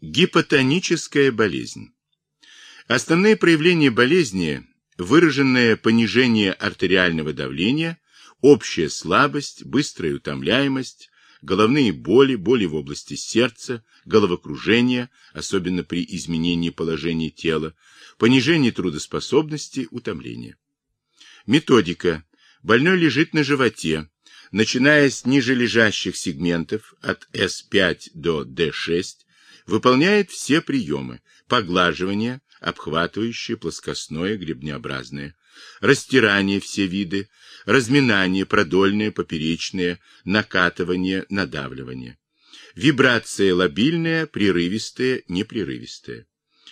Гипотоническая болезнь. Основные проявления болезни – выраженное понижение артериального давления, общая слабость, быстрая утомляемость, головные боли, боли в области сердца, головокружение, особенно при изменении положения тела, понижение трудоспособности, утомление. Методика. Больной лежит на животе, начиная с ниже лежащих сегментов от S5 до D6, выполняет все приемы – поглаживание, обхватывающее, плоскостное, гребнеобразное, растирание все виды, разминание, продольное, поперечное, накатывание, надавливание. Вибрация лобильная, прерывистая, непрерывистая.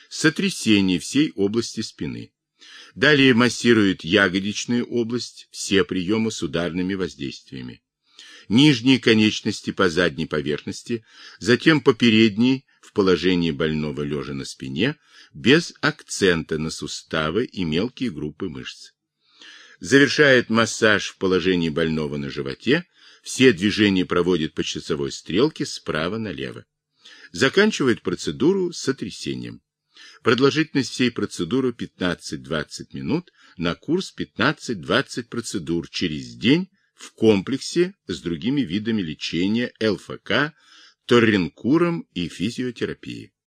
Сотрясение всей области спины. Далее массирует ягодичную область, все приемы с ударными воздействиями. Нижние конечности по задней поверхности, затем по передней, в положении больного лежа на спине, без акцента на суставы и мелкие группы мышц. Завершает массаж в положении больного на животе, все движения проводит по часовой стрелке справа налево. Заканчивает процедуру сотрясением. Продолжительность всей процедуры 15-20 минут, на курс 15-20 процедур через день в комплексе с другими видами лечения ЛФК, торренкуром и физиотерапией.